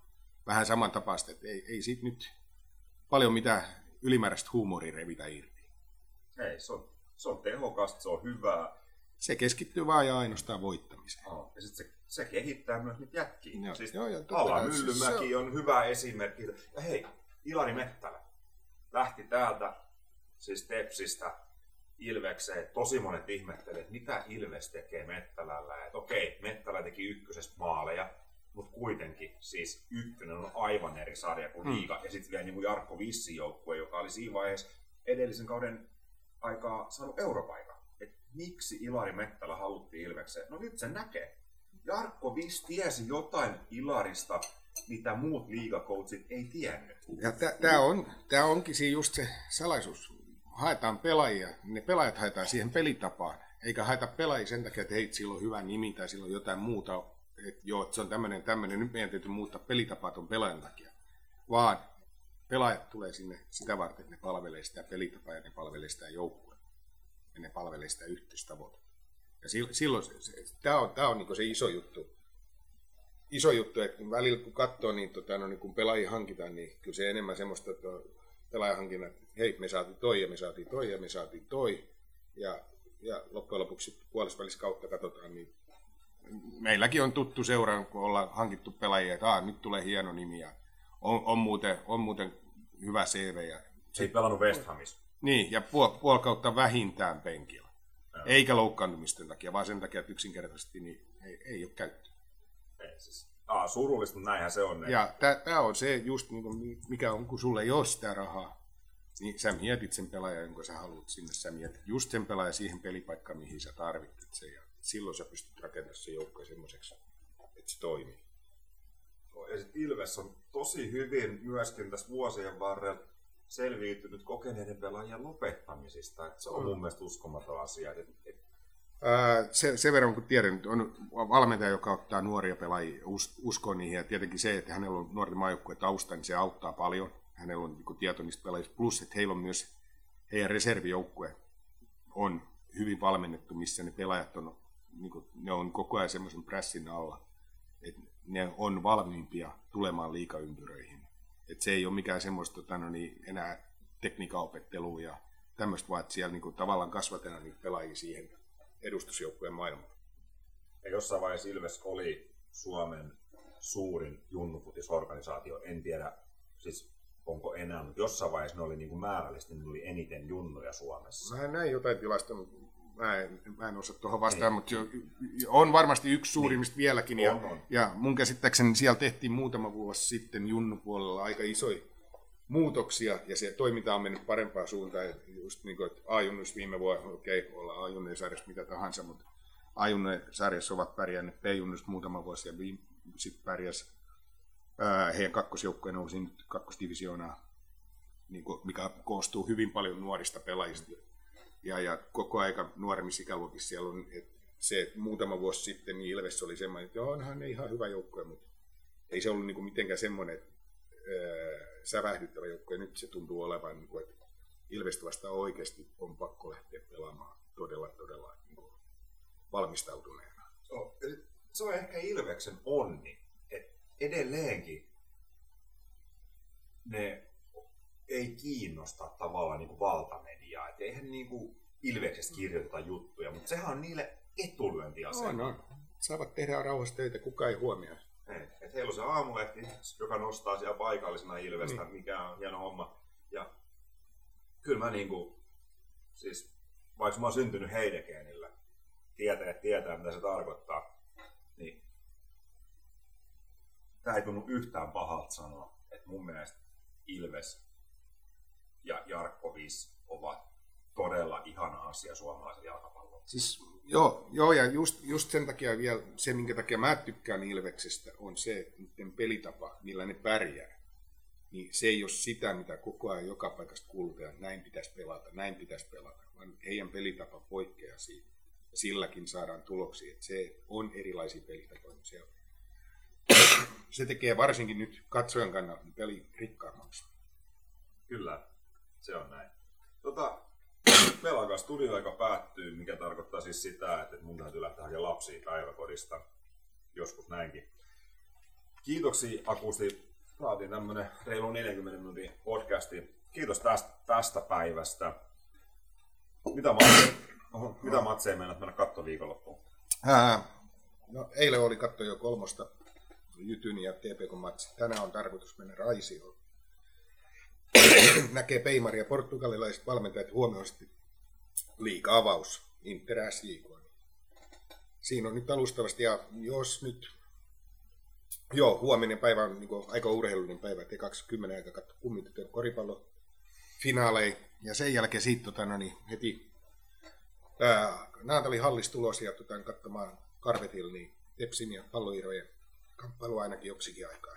vähän samantapaista, että ei, ei siitä nyt paljon mitään ylimääräistä huumoria revitä irti. Ei, se on se on tehokasta, se on hyvää. Se keskittyy vain ja ainoastaan voittamiseen. Oh, ja sitten se, se kehittää myös niitä jätkiä. Joo, siis joo, Ala Myllymäki se... on hyvä esimerkki. Ja hei, Ilari Mettälä lähti täältä, siis Tepsistä, Ilvekseen. Tosi monet ihmettelevät, että mitä Ilves tekee Mettälällä. Että okei, Mettälä teki ykkösestä maaleja, mutta kuitenkin siis ykkönen on aivan eri sarja kuin Mm. liiga. Ja sitten vielä niin kuin Jarkko Vissin joukkue, joka oli siinä vaiheessa edellisen kauden aikaa saanut europaikan. Et miksi Ilari Mettälä haluttiin Ilvekseen? No nyt se näkee. Jarkko Viss tiesi jotain Ilarista, mitä muut liigakoutsit ei tiennyt. Ja tämä on, tää onkin siinä just se salaisuus. Haetaan pelaajia, ne pelaajat haetaan siihen pelitapaan, eikä haeta pelaajia sen takia, että hei, sillä on hyvä nimi tai sillä on jotain muuta, että joo, että se on tämmöinen, tämmöinen, nyt meidän täytyy muuttaa pelitapaa tuon pelaajan takia. Vaan pelaajat tulee sinne sitä varten, että ne palvelee sitä pelitapaa ja ne palvelee sitä joukkuetta. Ja ne palvelee sitä yhteistavoitetta. Ja sil- silloin se, se, tämä on, tää on niinku se iso juttu, iso juttu, että välillä kun katsoo, niin, tota, no, niin kun pelaajia hankitaan, niin kyllä se enemmän semmoista, että pelaajahankinnat, että hei, me saatiin toi ja me saatiin toi ja me saatiin toi. Ja, ja loppujen lopuksi puolisvälissä kautta katsotaan, niin meilläkin on tuttu seura, kun ollaan hankittu pelaajia, että nyt tulee hieno nimi ja on, on, muuten, on muuten hyvä CV. Ja, Se ei pelannut West Hamissa. niin, ja puol, puol kautta vähintään penkillä. Joo. Eikä loukkaantumisten takia, vaan sen takia, että yksinkertaisesti niin ei, ei ole käyttöä. Ei, siis, aa, surullista, mutta näinhän se on. Ja tämä on se just, niin kuin, mikä on, kun sulle ei ole sitä rahaa, niin sä mietit sen pelaajan, jonka sä haluat sinne. Sä mietit just sen pelaajan siihen pelipaikkaan, mihin sä tarvitset sen. Ja silloin sä pystyt rakentamaan se joukkoja semmoiseksi, että se toimii. Ja sit Ilves on tosi hyvin myöskin tässä vuosien varrella selviytynyt kokeneiden pelaajien lopettamisista. Et se on mun mielestä uskomaton asia. Et, et, se, sen verran kun tiedän, on valmentaja, joka ottaa nuoria pelaajia, us, uskoo niihin, ja tietenkin se, että hänellä on nuorten maajoukkueen tausta, niin se auttaa paljon. Hänellä on niin tieto niistä pelaajista, plus että heillä on myös, heidän reservijoukkue on hyvin valmennettu, missä ne pelaajat on, niin kuin, ne on koko ajan semmoisen pressin alla, että ne on valmiimpia tulemaan liikaympyröihin. Että se ei ole mikään semmoista tota, no niin, enää tekniikaopettelua ja tämmöistä, vaan että siellä niin kuin, tavallaan kasvatetaan niitä pelaajia siihen edustusjoukkueen maailmaan. ja jossain vaiheessa Ilves oli Suomen suurin junnufutisorganisaatio. En tiedä, siis onko enää, mutta jossain vaiheessa ne oli niin kuin määrällisesti ne oli eniten junnuja Suomessa. Mä näin jotain tilasta, mutta mä en, mä en osaa tuohon vastaan, mutta jo, on varmasti yksi suurimmista vieläkin. Ja, On, on. ja mun käsittääkseni siellä tehtiin muutama vuosi sitten junnupuolella aika isoja muutoksia, ja se toiminta on mennyt parempaan suuntaan. Just niin kuin, että A-junnuissa viime vuonna, okei, okay, ollaan A-junnujen sarjassa mitä tahansa, mutta A-junnujen sarjassa ovat pärjänneet B-junnuissa muutama vuosi, ja sitten pärjäs ää, heidän kakkosjoukkueen nousi nyt kakkosdivisioonaan, niin kuin, mikä koostuu hyvin paljon nuorista pelaajista. Ja, ja koko aika nuoremmissa ikäluokissa siellä on et se, että muutama vuosi sitten niin Ilves oli semmoinen, että onhan ne ihan hyvä joukkue, mutta ei se ollut niin kuin mitenkään semmoinen ää, sävähdyttävä joukkue. Nyt se tuntuu olevan, niin kuin, että Ilvestä vastaan oikeasti on pakko lähteä pelaamaan todella, todella niin kuin, valmistautuneena. Se on, se on ehkä Ilveksen onni, että edelleenkin ne ei kiinnosta tavallaan niin kuin valtamediaa. Et eihän niin kuin Ilveksestä kirjoiteta juttuja, mutta sehän on niille etulyöntiasema. On, on. Saavat tehdä rauhassa töitä, kukaan ei huomioi. Et heillä on se aamulehti, joka nostaa siellä paikallisena Ilvestä, Niin. mikä on hieno homma. Ja kyllä mä niinku, siis vaikka mä oon syntynyt Heidekeenillä, tietää, että tietää mitä se tarkoittaa, niin tää ei tunnu yhtään pahalta sanoa, että mun mielestä Ilves ja Jarkko Viss ovat todella ihana asia suomalaisen jalkapallon. Siis, joo, joo, ja just, just sen takia vielä, se minkä takia mä tykkään Ilveksestä, on se, että niiden pelitapa, millä ne pärjää, niin se ei ole sitä, mitä koko ajan joka paikasta kuulutaan, että näin pitäisi pelata, näin pitäisi pelata, vaan heidän pelitapa poikkeaa siitä. Ja silläkin saadaan tuloksia, että se on erilaisia pelitapoja. Se, se tekee varsinkin nyt katsojan kannalta peli rikkaammaksi. Kyllä, se on näin. Tota, meillä alkaa studioaika päättyy, mikä tarkoittaa siis sitä, että mun täytyy lähteä hakemaan lapsia päiväkodista. Joskus näinkin. Kiitoksia Akusti. Saatiin tämmönen reilu 40 minuutin podcasti. Kiitos tästä, tästä päivästä. Mitä, matseja, oho, mitä matseja meinaat mennä katto viikonloppuun? Ää, no, eilen oli katto jo kolmosta Jytyn ja TPK matsi. Tänään on tarkoitus mennä Raisioon. [clears throat] Näkee Peimari ja portugalilaiset valmentajat huomioisesti liiga-avaus Inter SJK. Siinä on nyt alustavasti, ja jos nyt Joo, huominen päivä on niin kuin, aika urheilullinen päivä. Te 20 aika katso kummitytön koripallo finaaleja. Ja sen jälkeen siitä tota, no niin, heti ää, Naantali hallis tulos ja tota, katsomaan Karvetilla niin Tepsin ja palloirojen kamppailu ainakin joksikin aikaa.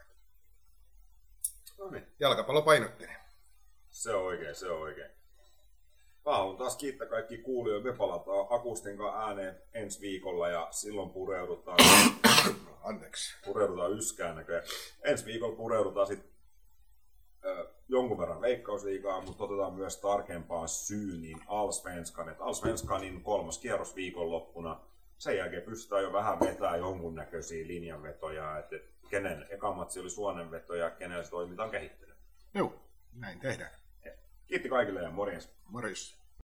No niin. Jalkapallo painottelee. Se on oikein, se on oikein. Mä haluan taas kiittää kaikki kuulijoita. Me palataan Akusten ääneen ensi viikolla ja silloin pureudutaan, [coughs] Anteeksi. pureudutaan yskään näköjään. Ensi viikolla pureudutaan sitten jonkun verran veikkausliigaa, mutta otetaan myös tarkempaan syyniin Allsvenskan. Et Allsvenskanin kolmas kierros viikonloppuna. Sen jälkeen pystytään jo vähän vetämään jonkunnäköisiä linjanvetoja, että kenen ekamatsi oli suonenveto ja kenen se toiminta on kehittynyt. Joo, näin tehdään. Kiitti kaikille ja morjens. Morjens.